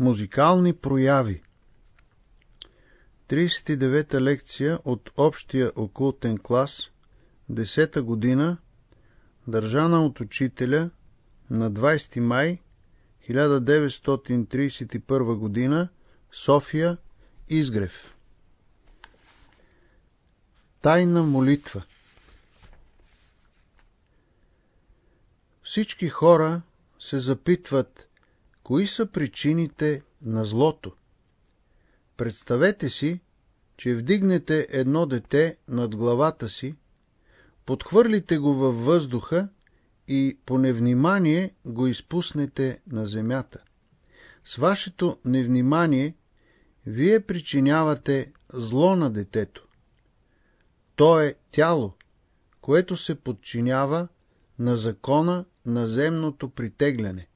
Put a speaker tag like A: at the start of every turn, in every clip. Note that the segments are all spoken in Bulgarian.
A: Музикални прояви. 39-та лекция от общия окултен клас 10-та година държана от учителя на 20 май 1931 година София Изгрев. Тайна молитва. Всички хора се запитват Кои са причините на злото? Представете си, че вдигнете едно дете над главата си, подхвърлите го във въздуха и по невнимание го изпуснете на земята. С вашето невнимание вие причинявате зло на детето. То е тяло, което се подчинява на закона на земното притегляне.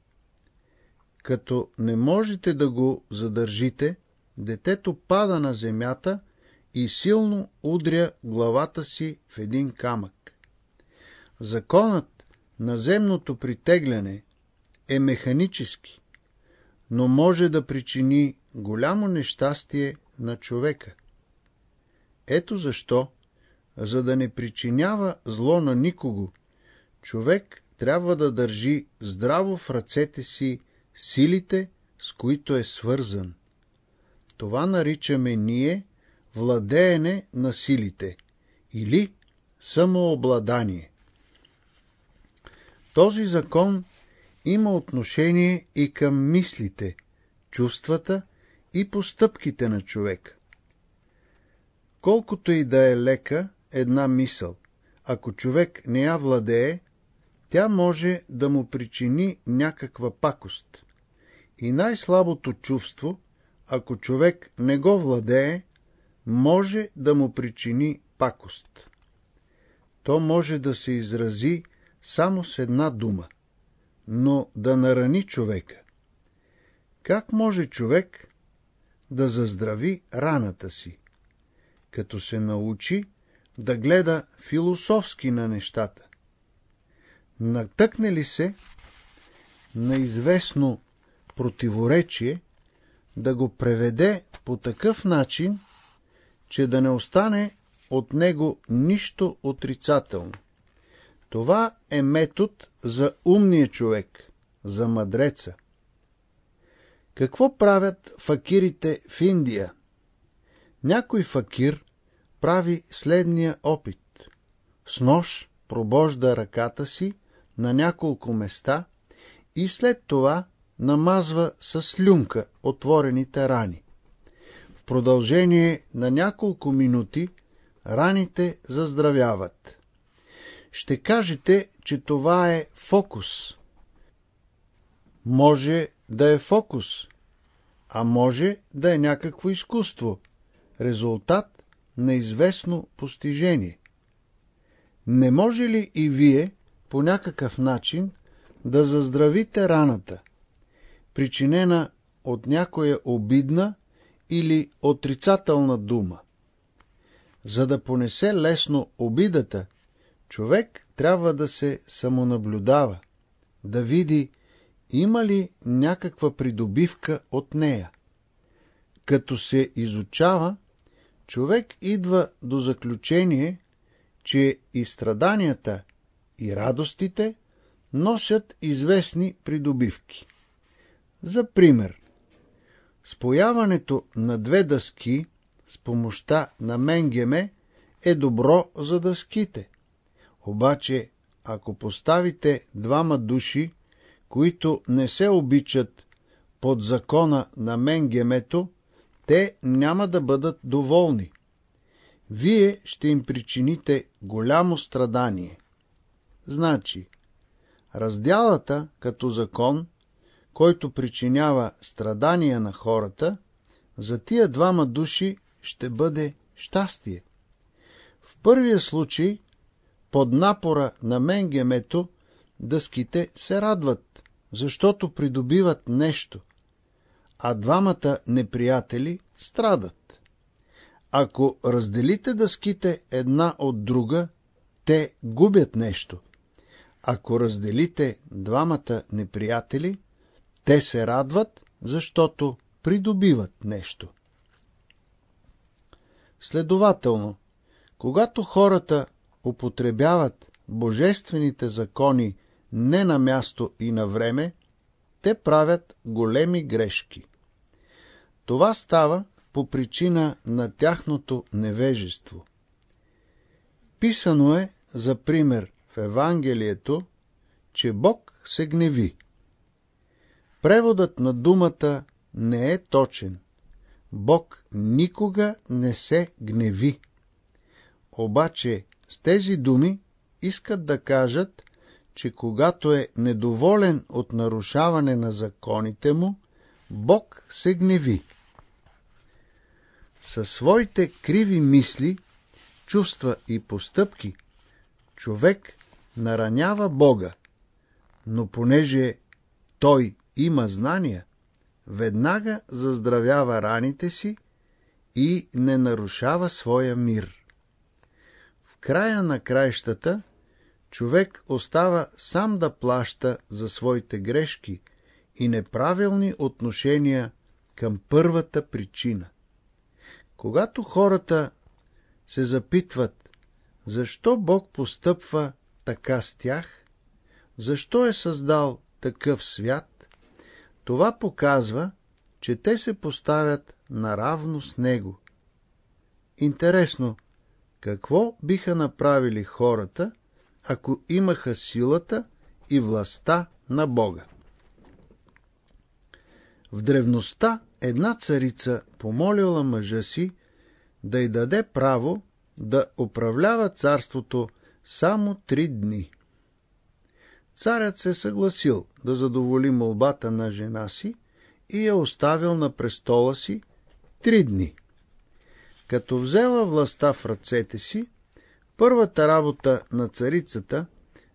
A: Като не можете да го задържите, детето пада на земята и силно удря главата си в един камък. Законът на земното притегляне е механически, но може да причини голямо нещастие на човека. Ето защо, за да не причинява зло на никого, човек трябва да държи здраво в ръцете си силите, с които е свързан. Това наричаме ние владеене на силите или самообладание. Този закон има отношение и към мислите, чувствата и постъпките на човек. Колкото и да е лека една мисъл, ако човек не я владее, тя може да му причини някаква пакост. И най-слабото чувство, ако човек не го владее, може да му причини пакост. То може да се изрази само с една дума, но да нарани човека. Как може човек да заздрави раната си? Като се научи да гледа философски на нещата. Натъкне ли се на известно противоречие, да го преведе по такъв начин, че да не остане от него нищо отрицателно. Това е метод за умния човек, за мъдреца. Какво правят факирите в Индия? Някой факир прави следния опит. С нож пробожда ръката си на няколко места и след това намазва с слюнка отворените рани. В продължение на няколко минути раните заздравяват. Ще кажете, че това е фокус. Може да е фокус, а може да е някакво изкуство, резултат на известно постижение. Не може ли и вие по някакъв начин да заздравите раната, причинена от някоя обидна или отрицателна дума. За да понесе лесно обидата, човек трябва да се самонаблюдава, да види има ли някаква придобивка от нея. Като се изучава, човек идва до заключение, че и страданията, и радостите носят известни придобивки. За пример, спояването на две дъски с помощта на менгеме е добро за дъските. Обаче, ако поставите двама души, които не се обичат под закона на менгемето, те няма да бъдат доволни. Вие ще им причините голямо страдание. Значи, разделата като закон който причинява страдания на хората, за тия двама души ще бъде щастие. В първия случай, под напора на менгемето, дъските се радват, защото придобиват нещо, а двамата неприятели страдат. Ако разделите дъските една от друга, те губят нещо. Ако разделите двамата неприятели, те се радват, защото придобиват нещо. Следователно, когато хората употребяват божествените закони не на място и на време, те правят големи грешки. Това става по причина на тяхното невежество. Писано е, за пример, в Евангелието, че Бог се гневи. Преводът на думата не е точен. Бог никога не се гневи. Обаче с тези думи искат да кажат, че когато е недоволен от нарушаване на законите му, Бог се гневи. Със своите криви мисли, чувства и постъпки, човек наранява Бога, но понеже той има знания, веднага заздравява раните си и не нарушава своя мир. В края на краищата човек остава сам да плаща за своите грешки и неправилни отношения към първата причина. Когато хората се запитват, защо Бог постъпва така с тях, защо е създал такъв свят, това показва, че те се поставят наравно с Него. Интересно, какво биха направили хората, ако имаха силата и властта на Бога? В древността една царица помолила мъжа си да й даде право да управлява царството само три дни. Царят се съгласил да задоволи молбата на жена си и я оставил на престола си три дни. Като взела властта в ръцете си, първата работа на царицата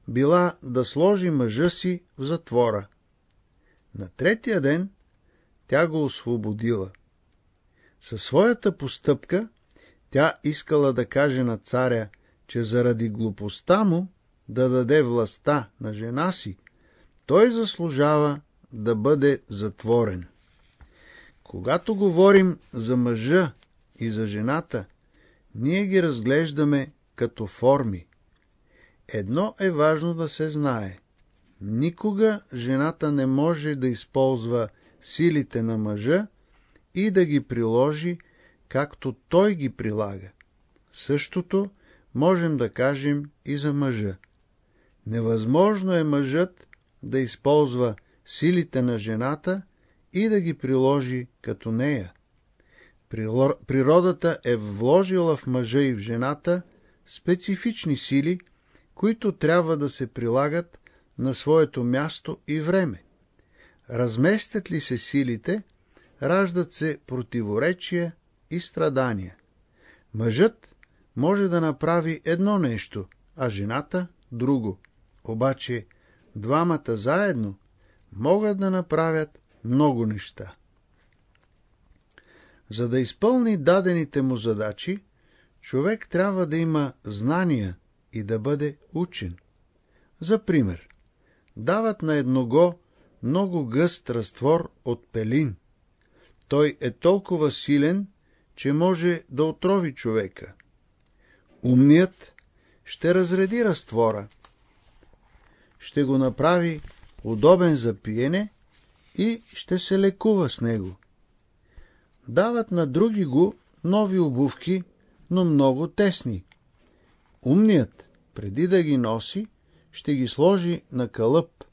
A: била да сложи мъжа си в затвора. На третия ден тя го освободила. Със своята постъпка тя искала да каже на царя, че заради глупостта му да даде властта на жена си, той заслужава да бъде затворен. Когато говорим за мъжа и за жената, ние ги разглеждаме като форми. Едно е важно да се знае. Никога жената не може да използва силите на мъжа и да ги приложи, както той ги прилага. Същото можем да кажем и за мъжа. Невъзможно е мъжът да използва силите на жената и да ги приложи като нея. Природата е вложила в мъжа и в жената специфични сили, които трябва да се прилагат на своето място и време. Разместят ли се силите, раждат се противоречия и страдания. Мъжът може да направи едно нещо, а жената – друго. Обаче двамата заедно могат да направят много неща. За да изпълни дадените му задачи, човек трябва да има знания и да бъде учен. За пример, дават на едного много гъст разтвор от пелин. Той е толкова силен, че може да отрови човека. Умният ще разреди разтвора, ще го направи удобен за пиене и ще се лекува с него. Дават на други го нови обувки, но много тесни. Умният, преди да ги носи, ще ги сложи на кълъп,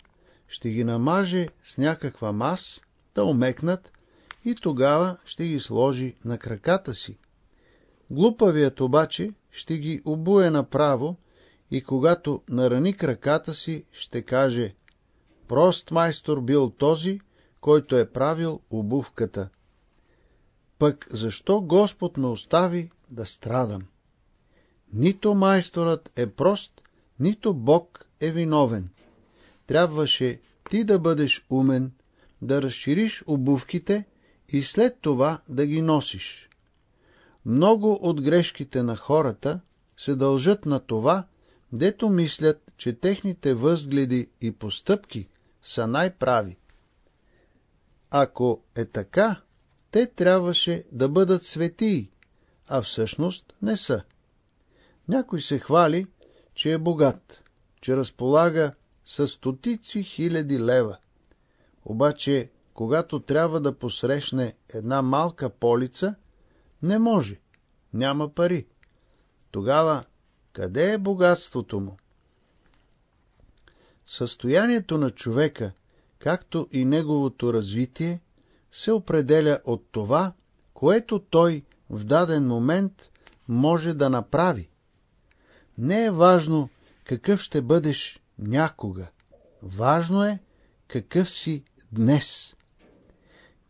A: ще ги намаже с някаква мас, да омекнат и тогава ще ги сложи на краката си. Глупавият обаче ще ги обуе направо и когато нарани краката си, ще каже Прост майстор бил този, който е правил обувката. Пък защо Господ ме остави да страдам? Нито майсторът е прост, нито Бог е виновен. Трябваше ти да бъдеш умен, да разшириш обувките и след това да ги носиш. Много от грешките на хората се дължат на това, дето мислят, че техните възгледи и постъпки са най-прави. Ако е така, те трябваше да бъдат светии, а всъщност не са. Някой се хвали, че е богат, че разполага с стотици хиляди лева. Обаче, когато трябва да посрещне една малка полица, не може, няма пари. Тогава, къде е богатството му? Състоянието на човека, както и неговото развитие, се определя от това, което той в даден момент може да направи. Не е важно какъв ще бъдеш някога. Важно е какъв си днес.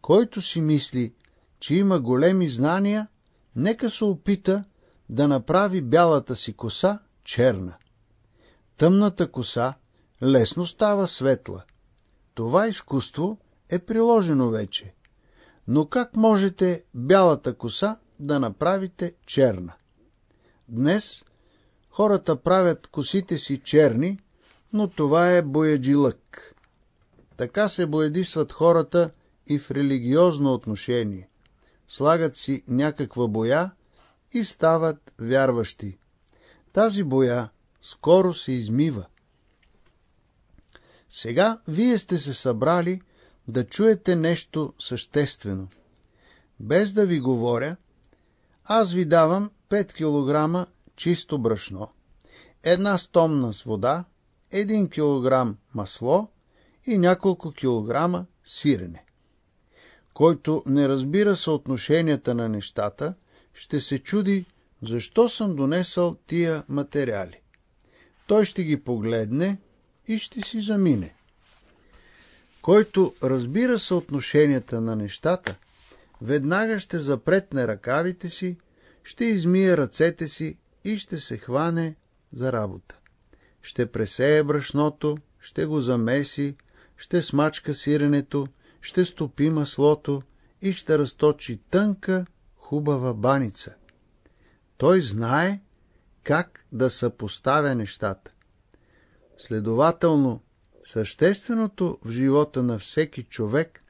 A: Който си мисли, че има големи знания, нека се опита да направи бялата си коса черна. Тъмната коса лесно става светла. Това изкуство е приложено вече. Но как можете бялата коса да направите черна? Днес хората правят косите си черни, но това е бояджилък. Така се боядисват хората и в религиозно отношение. Слагат си някаква боя и стават вярващи. Тази боя скоро се измива. Сега вие сте се събрали да чуете нещо съществено. Без да ви говоря, аз ви давам 5 кг чисто брашно, една стомна с вода, 1 кг масло и няколко килограма сирене. Който не разбира съотношенията на нещата, ще се чуди, защо съм донесъл тия материали. Той ще ги погледне и ще си замине. Който разбира съотношенията на нещата, веднага ще запретне ръкавите си, ще измие ръцете си и ще се хване за работа. Ще пресее брашното, ще го замеси, ще смачка сиренето, ще стопи маслото и ще разточи тънка, хубава баница. Той знае как да съпоставя нещата. Следователно, същественото в живота на всеки човек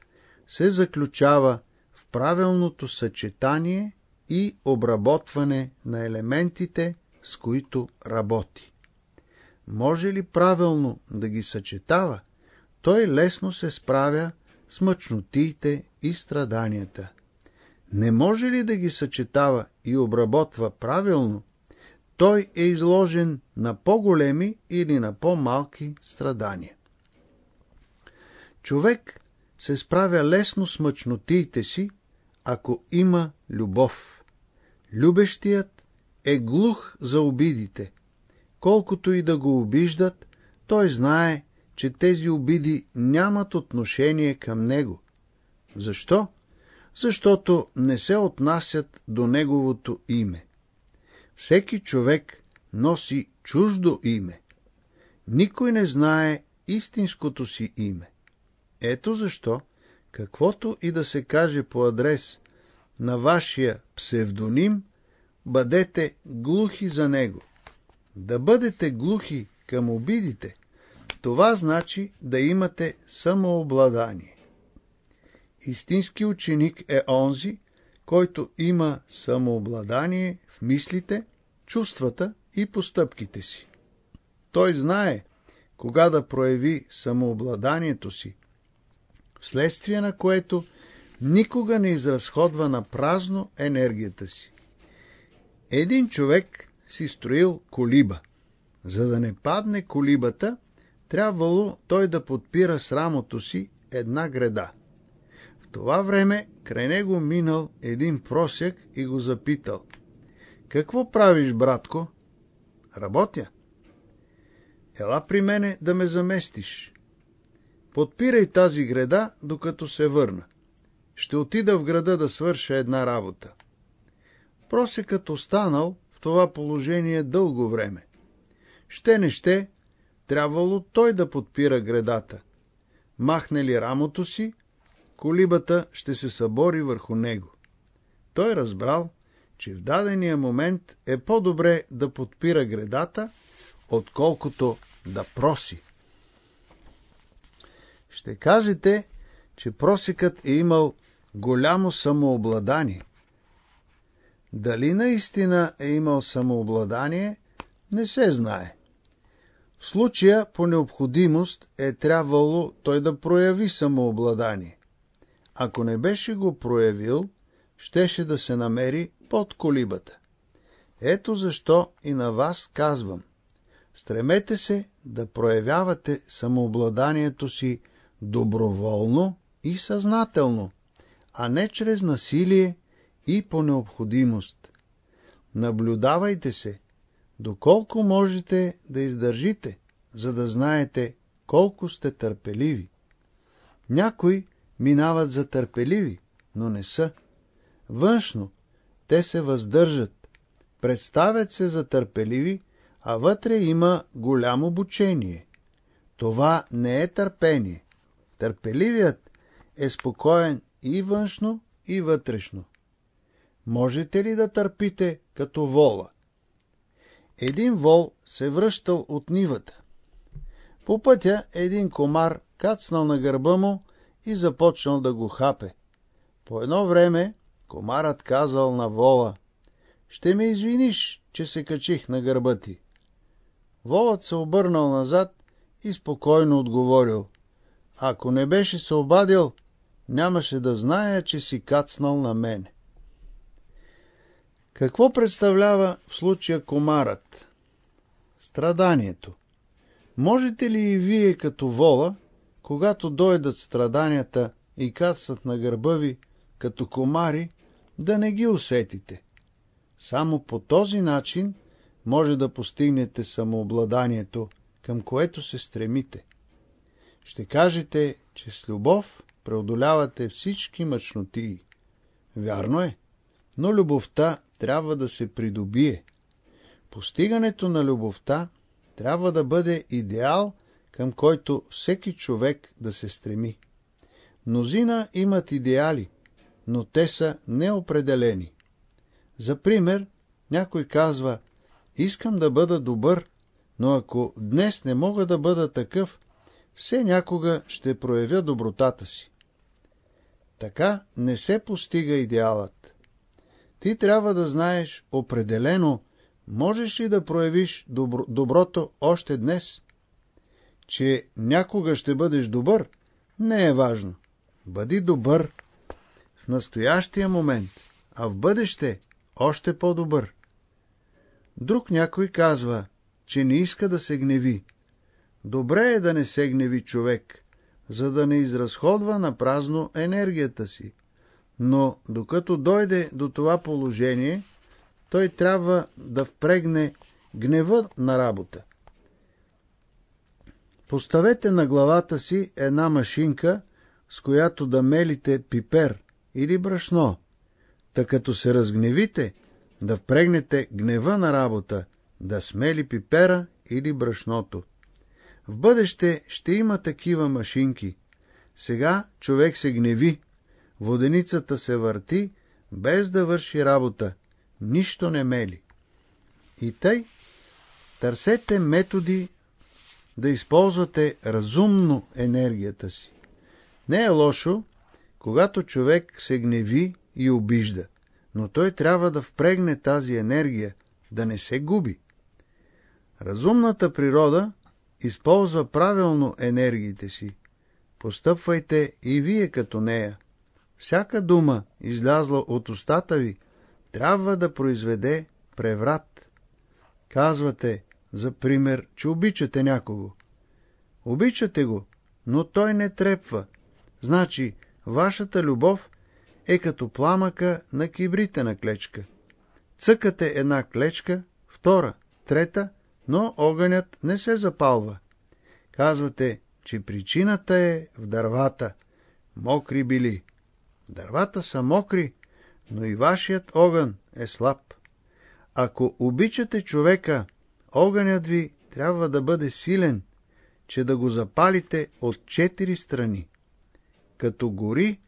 A: се заключава в правилното съчетание и обработване на елементите, с които работи. Може ли правилно да ги съчетава, той лесно се справя с мъчнотиите и страданията. Не може ли да ги съчетава и обработва правилно, той е изложен на по-големи или на по-малки страдания. Човек се справя лесно с мъчнотиите си, ако има любов. Любещият е глух за обидите. Колкото и да го обиждат, той знае, че тези обиди нямат отношение към него. Защо? Защото не се отнасят до неговото име. Всеки човек носи чуждо име. Никой не знае истинското си име. Ето защо, каквото и да се каже по адрес на вашия псевдоним, бъдете глухи за него. Да бъдете глухи към обидите, това значи да имате самообладание. Истински ученик е онзи, който има самообладание в мислите, чувствата и постъпките си. Той знае кога да прояви самообладанието си, вследствие на което никога не изразходва на празно енергията си. Един човек си строил колиба. За да не падне колибата, трябвало той да подпира с рамото си една града. Това време край него минал един просяк и го запитал. Какво правиш, братко? Работя. Ела при мене да ме заместиш. Подпирай тази града, докато се върна. Ще отида в града да свърша една работа. Просекът останал в това положение дълго време. Ще не ще, трябвало той да подпира гредата. Махне ли рамото си, колибата ще се събори върху него. Той разбрал, че в дадения момент е по-добре да подпира гредата, отколкото да проси. Ще кажете, че просекът е имал голямо самообладание. Дали наистина е имал самообладание, не се знае. В случая по необходимост е трябвало той да прояви самообладание. Ако не беше го проявил, щеше да се намери под колибата. Ето защо и на вас казвам. Стремете се да проявявате самообладанието си доброволно и съзнателно, а не чрез насилие и по необходимост. Наблюдавайте се, доколко можете да издържите, за да знаете колко сте търпеливи. Някои минават за търпеливи, но не са. Външно те се въздържат, представят се за търпеливи, а вътре има голямо обучение. Това не е търпение. Търпеливият е спокоен и външно, и вътрешно. Можете ли да търпите като вола? Един вол се връщал от нивата. По пътя един комар кацнал на гърба му и започнал да го хапе. По едно време комарът казал на вола, «Ще ме извиниш, че се качих на гърба ти». Волът се обърнал назад и спокойно отговорил, «Ако не беше се обадил, нямаше да зная, че си кацнал на мене». Какво представлява в случая комарът? Страданието. Можете ли и вие като вола, когато дойдат страданията и кацат на гърба ви, като комари, да не ги усетите? Само по този начин може да постигнете самообладанието, към което се стремите. Ще кажете, че с любов преодолявате всички мъчнотии. Вярно е, но любовта трябва да се придобие. Постигането на любовта трябва да бъде идеал, към който всеки човек да се стреми. Мнозина имат идеали, но те са неопределени. За пример, някой казва, искам да бъда добър, но ако днес не мога да бъда такъв, все някога ще проявя добротата си. Така не се постига идеалът. Ти трябва да знаеш определено, можеш ли да проявиш добро, доброто още днес. Че някога ще бъдеш добър, не е важно. Бъди добър в настоящия момент, а в бъдеще още по-добър. Друг някой казва, че не иска да се гневи. Добре е да не се гневи човек, за да не изразходва на празно енергията си. Но докато дойде до това положение, той трябва да впрегне гнева на работа. Поставете на главата си една машинка, с която да мелите пипер или брашно. Та като се разгневите, да впрегнете гнева на работа, да смели пипера или брашното. В бъдеще ще има такива машинки. Сега човек се гневи, воденицата се върти, без да върши работа, нищо не мели. И тъй, търсете методи да използвате разумно енергията си. Не е лошо, когато човек се гневи и обижда, но той трябва да впрегне тази енергия, да не се губи. Разумната природа използва правилно енергиите си. Постъпвайте и вие като нея. Всяка дума, излязла от устата ви, трябва да произведе преврат. Казвате, за пример, че обичате някого. Обичате го, но той не трепва. Значи, вашата любов е като пламъка на кибритена клечка. Цъкате една клечка, втора, трета, но огънят не се запалва. Казвате, че причината е в дървата. Мокри били. Дървата са мокри, но и вашият огън е слаб. Ако обичате човека, огънят ви трябва да бъде силен, че да го запалите от четири страни. Като гори,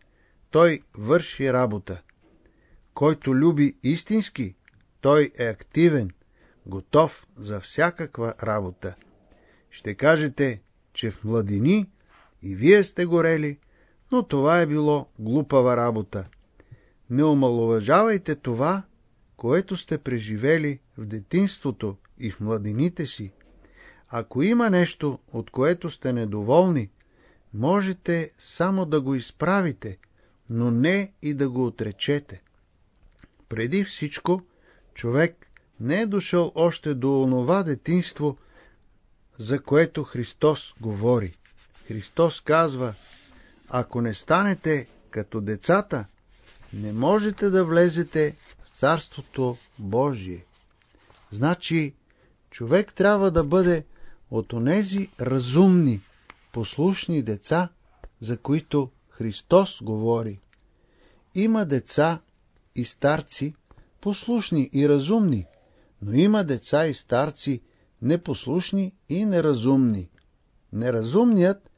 A: той върши работа. Който люби истински, той е активен, готов за всякаква работа. Ще кажете, че в младини и вие сте горели, но това е било глупава работа. Не омалуважавайте това, което сте преживели в детинството и в младените си. Ако има нещо, от което сте недоволни, можете само да го изправите, но не и да го отречете. Преди всичко, човек не е дошъл още до онова детинство, за което Христос говори. Христос казва, ако не станете като децата, не можете да влезете Царството Божие. Значи, човек трябва да бъде от онези разумни, послушни деца, за които Христос говори. Има деца и старци, послушни и разумни, но има деца и старци, непослушни и неразумни. Неразумният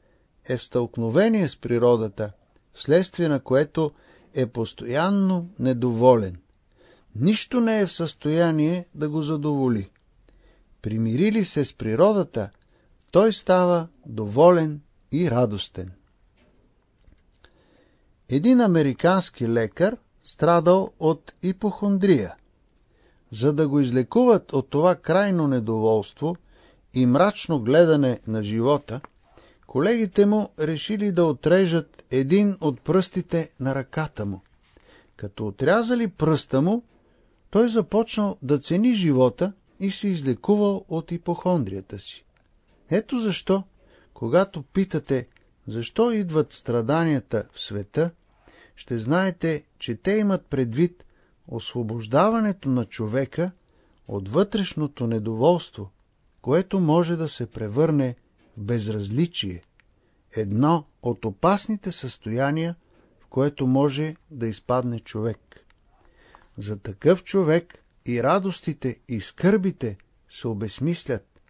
A: е в стълкновение с природата, вследствие на което е постоянно недоволен. Нищо не е в състояние да го задоволи. Примирили се с природата, той става доволен и радостен. Един американски лекар страдал от ипохондрия. За да го излекуват от това крайно недоволство и мрачно гледане на живота, колегите му решили да отрежат един от пръстите на ръката му. Като отрязали пръста му, той започнал да цени живота и се излекувал от ипохондрията си. Ето защо, когато питате, защо идват страданията в света, ще знаете, че те имат предвид освобождаването на човека от вътрешното недоволство, което може да се превърне в безразличие, едно от опасните състояния, в което може да изпадне човек. За такъв човек и радостите и скърбите се обесмислят.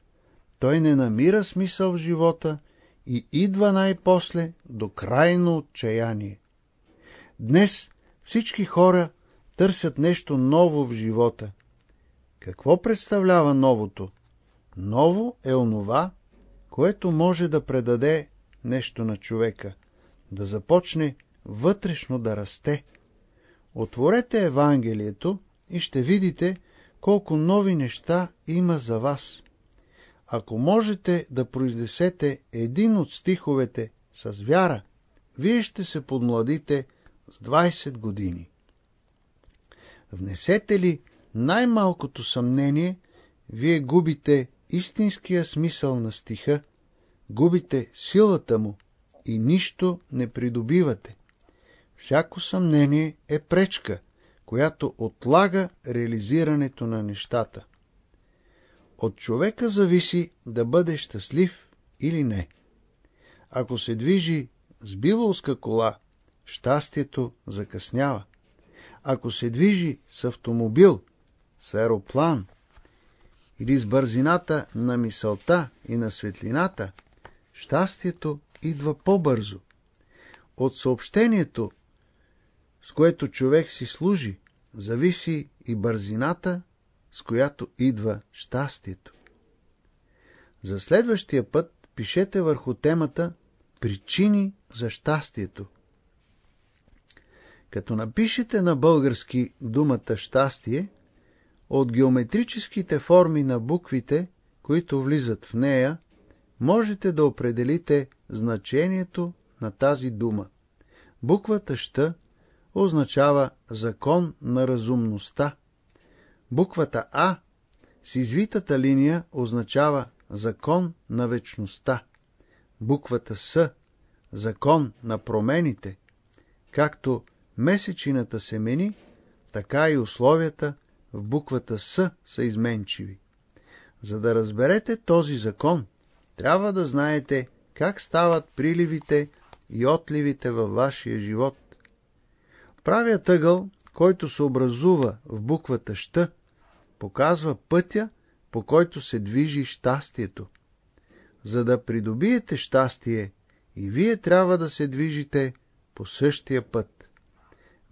A: Той не намира смисъл в живота и идва най-после до крайно отчаяние. Днес всички хора търсят нещо ново в живота. Какво представлява новото? Ново е онова, което може да предаде нещо на човека, да започне вътрешно да расте. Отворете Евангелието и ще видите колко нови неща има за вас. Ако можете да произнесете един от стиховете с вяра, вие ще се подмладите с 20 години. Внесете ли най-малкото съмнение, вие губите истинския смисъл на стиха, губите силата му и нищо не придобивате. Всяко съмнение е пречка, която отлага реализирането на нещата. От човека зависи да бъде щастлив или не. Ако се движи с биволска кола, щастието закъснява. Ако се движи с автомобил, с аероплан или с бързината на мисълта и на светлината, щастието идва по-бързо. От съобщението, с което човек си служи, зависи и бързината, с която идва щастието. За следващия път пишете върху темата Причини за щастието. Като напишете на български думата щастие, от геометрическите форми на буквите, които влизат в нея, можете да определите значението на тази дума. Буквата «щ» означава закон на разумността. Буквата А с извитата линия означава закон на вечността. Буквата С – закон на промените. Както месечината се мени, така и условията в буквата С са изменчиви. За да разберете този закон, трябва да знаете как стават приливите и отливите във вашия живот. Правият ъгъл, който се образува в буквата Щ, показва пътя, по който се движи щастието. За да придобиете щастие, и вие трябва да се движите по същия път.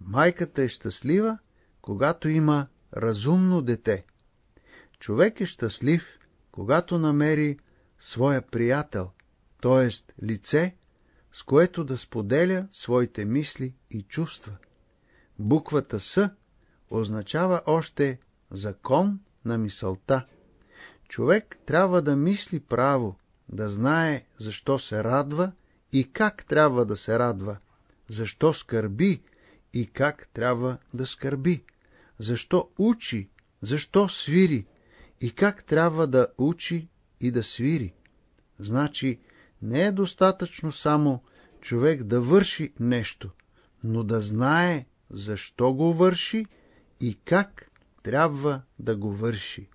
A: Майката е щастлива, когато има разумно дете. Човек е щастлив, когато намери своя приятел, т.е. лице, с което да споделя своите мисли и чувства. Буквата С означава още закон на мисълта. Човек трябва да мисли право, да знае защо се радва и как трябва да се радва, защо скърби и как трябва да скърби, защо учи, защо свири и как трябва да учи и да свири. Значи не е достатъчно само човек да върши нещо, но да знае защо го върши и как трябва да го върши.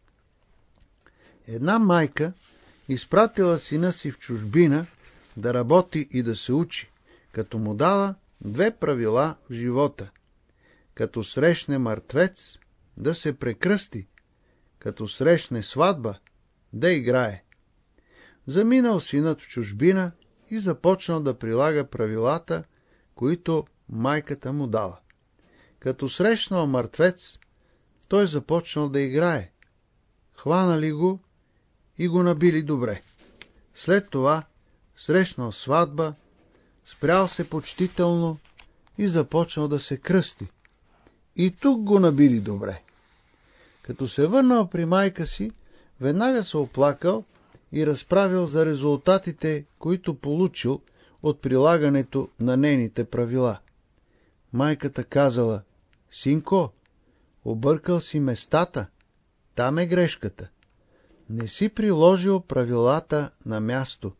A: Една майка изпратила сина си в чужбина да работи и да се учи, като му дала две правила в живота. Като срещне мъртвец, да се прекръсти, като срещне сватба, да играе. Заминал синът в чужбина и започнал да прилага правилата, които майката му дала. Като срещнал мъртвец, той започнал да играе. Хванали го и го набили добре. След това срещнал сватба, спрял се почтително и започнал да се кръсти. И тук го набили добре. Като се върнал при майка си, веднага се оплакал и разправил за резултатите, които получил от прилагането на нейните правила. Майката казала, синко, объркал си местата, там е грешката. Не си приложил правилата на място.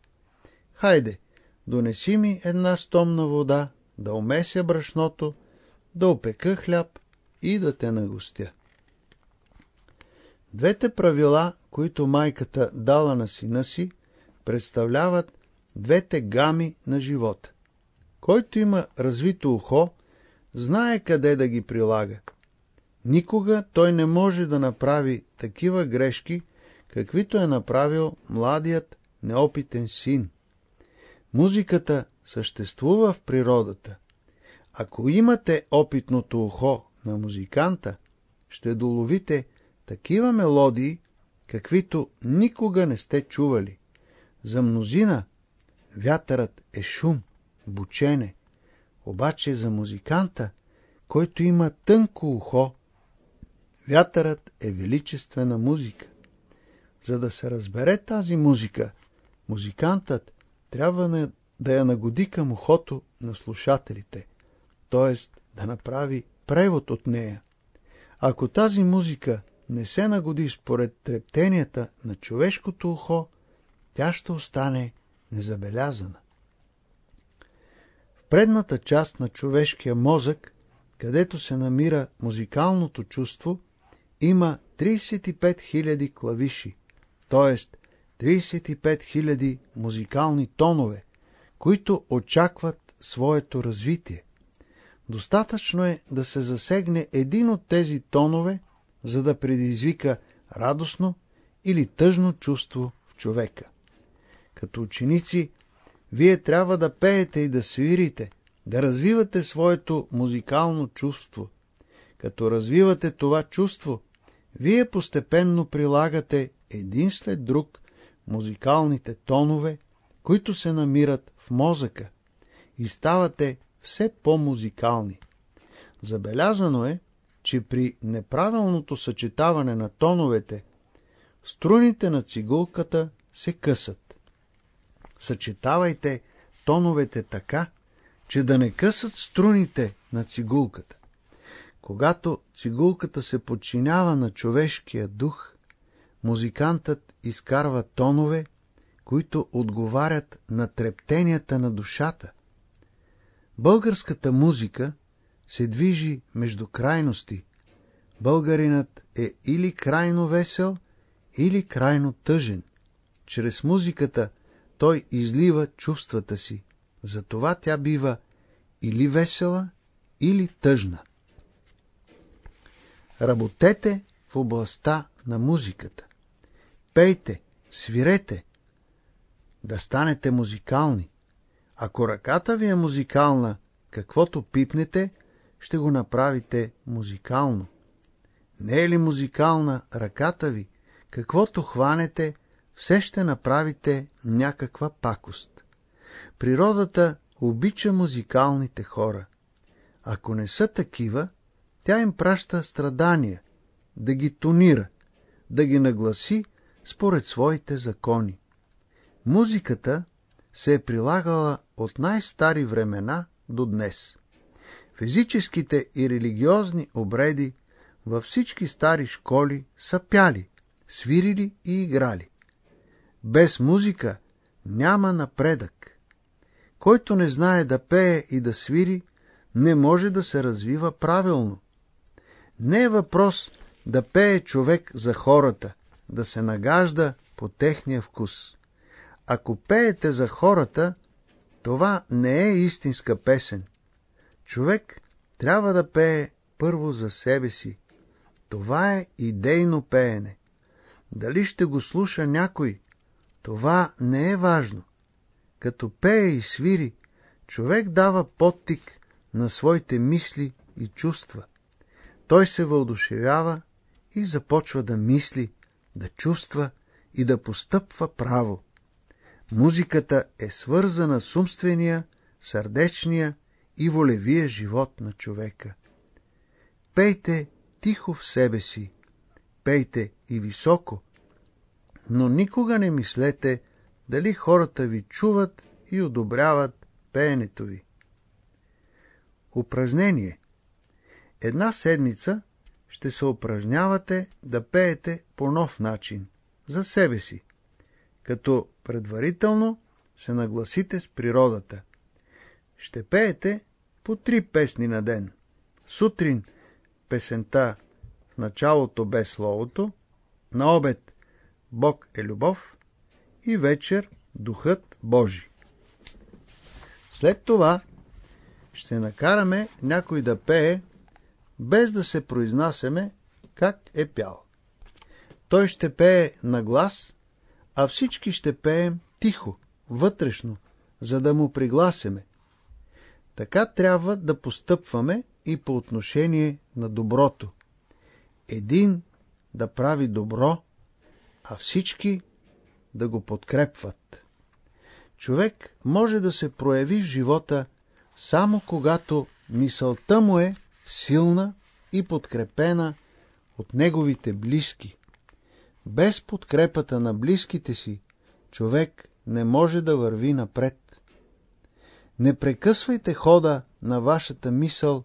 A: Хайде, донеси ми една стомна вода, да умеся брашното, да опека хляб и да те нагостя. Двете правила, които майката дала на сина си, представляват двете гами на живота. Който има развито ухо, знае къде да ги прилага. Никога той не може да направи такива грешки, каквито е направил младият неопитен син. Музиката съществува в природата. Ако имате опитното ухо на музиканта, ще доловите такива мелодии, каквито никога не сте чували. За мнозина вятърът е шум, бучене, обаче за музиканта, който има тънко ухо, вятърът е величествена музика. За да се разбере тази музика, музикантът трябва да я нагоди към ухото на слушателите, т.е. да направи превод от нея. Ако тази музика не се нагоди според трептенията на човешкото ухо, тя ще остане незабелязана. Предната част на човешкия мозък, където се намира музикалното чувство, има 35 000 клавиши, т.е. 35 000 музикални тонове, които очакват своето развитие. Достатъчно е да се засегне един от тези тонове за да предизвика радостно или тъжно чувство в човека. Като ученици, вие трябва да пеете и да свирите, да развивате своето музикално чувство. Като развивате това чувство, вие постепенно прилагате един след друг музикалните тонове, които се намират в мозъка и ставате все по-музикални. Забелязано е, че при неправилното съчетаване на тоновете, струните на цигулката се късат. Съчетавайте тоновете така, че да не късат струните на цигулката. Когато цигулката се подчинява на човешкия дух, музикантът изкарва тонове, които отговарят на трептенията на душата. Българската музика – се движи между крайности. Българинът е или крайно весел, или крайно тъжен. Чрез музиката той излива чувствата си. Затова тя бива или весела, или тъжна. Работете в областта на музиката. Пейте, свирете, да станете музикални. Ако ръката ви е музикална, каквото пипнете, ще го направите музикално. Не е ли музикална ръката ви? Каквото хванете, все ще направите някаква пакост. Природата обича музикалните хора. Ако не са такива, тя им праща страдания, да ги тонира, да ги нагласи според своите закони. Музиката се е прилагала от най-стари времена до днес. Физическите и религиозни обреди във всички стари школи са пяли, свирили и играли. Без музика няма напредък. Който не знае да пее и да свири, не може да се развива правилно. Не е въпрос да пее човек за хората, да се нагажда по техния вкус. Ако пеете за хората, това не е истинска песен. Човек трябва да пее първо за себе си. Това е идейно пеене. Дали ще го слуша някой, това не е важно. Като пее и свири, човек дава подтик на своите мисли и чувства. Той се въодушевява и започва да мисли, да чувства и да постъпва право. Музиката е свързана с умствения, сърдечния и волевия живот на човека. Пейте тихо в себе си, пейте и високо, но никога не мислете дали хората ви чуват и одобряват пеенето ви. Упражнение Една седмица ще се упражнявате да пеете по нов начин, за себе си, като предварително се нагласите с природата. Ще пеете по три песни на ден. Сутрин песента в началото без словото, на обед Бог е любов и вечер Духът Божи. След това ще накараме някой да пее, без да се произнасяме как е пял. Той ще пее на глас, а всички ще пеем тихо, вътрешно, за да му пригласяме. Така трябва да постъпваме и по отношение на доброто. Един да прави добро, а всички да го подкрепват. Човек може да се прояви в живота само когато мисълта му е силна и подкрепена от неговите близки. Без подкрепата на близките си, човек не може да върви напред. Не прекъсвайте хода на вашата мисъл,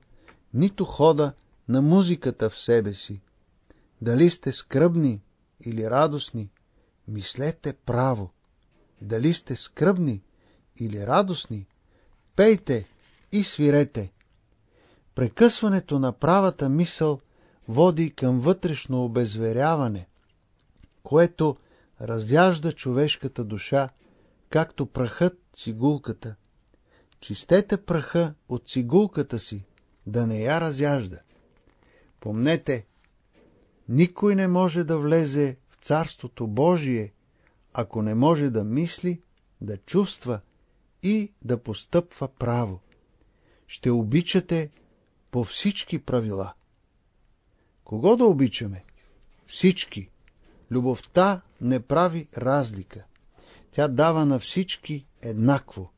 A: нито хода на музиката в себе си. Дали сте скръбни или радостни, мислете право. Дали сте скръбни или радостни, пейте и свирете. Прекъсването на правата мисъл води към вътрешно обезверяване, което разяжда човешката душа, както прахът цигулката. Чистете праха от цигулката си, да не я разяжда. Помнете, никой не може да влезе в Царството Божие, ако не може да мисли, да чувства и да постъпва право. Ще обичате по всички правила. Кого да обичаме? Всички. Любовта не прави разлика. Тя дава на всички еднакво.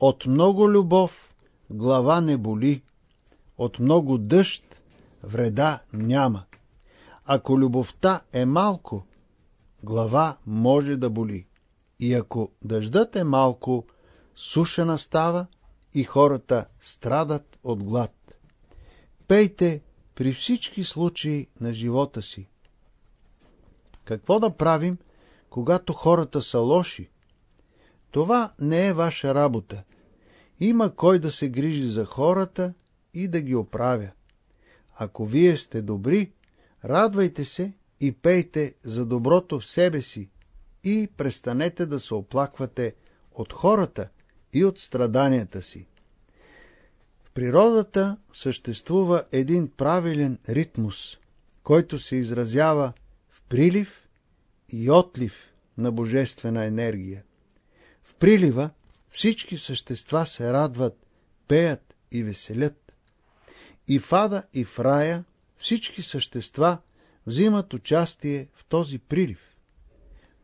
A: От много любов глава не боли, от много дъжд вреда няма. Ако любовта е малко, глава може да боли. И ако дъждът е малко, суша настава и хората страдат от глад. Пейте при всички случаи на живота си. Какво да правим, когато хората са лоши? Това не е ваша работа. Има кой да се грижи за хората и да ги оправя. Ако вие сте добри, радвайте се и пейте за доброто в себе си и престанете да се оплаквате от хората и от страданията си. В природата съществува един правилен ритмус, който се изразява в прилив и отлив на божествена енергия. В прилива всички същества се радват, пеят и веселят. И в ада, и в рая всички същества взимат участие в този прилив.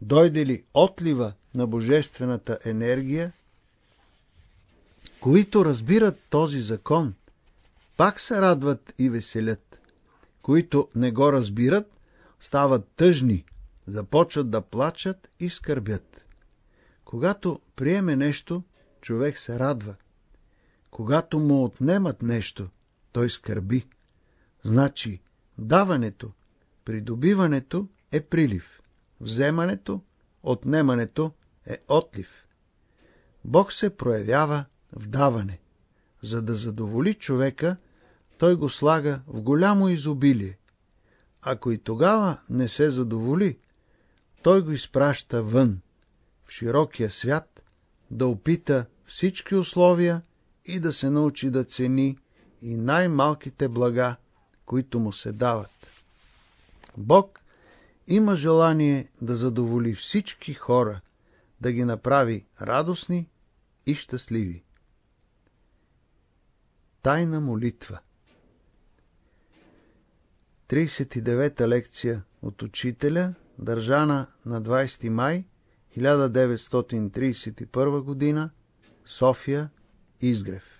A: Дойде ли отлива на божествената енергия, които разбират този закон, пак се радват и веселят. Които не го разбират, стават тъжни, започват да плачат и скърбят. Когато приеме нещо, човек се радва. Когато му отнемат нещо, той скърби. Значи, даването, придобиването е прилив, вземането, отнемането е отлив. Бог се проявява в даване. За да задоволи човека, той го слага в голямо изобилие. Ако и тогава не се задоволи, той го изпраща вън, в широкия свят, да опита всички условия и да се научи да цени и най-малките блага, които му се дават. Бог има желание да задоволи всички хора, да ги направи радостни и щастливи. Тайна молитва 39-та лекция от учителя, държана на 20 май 1931 г. София, Изгрев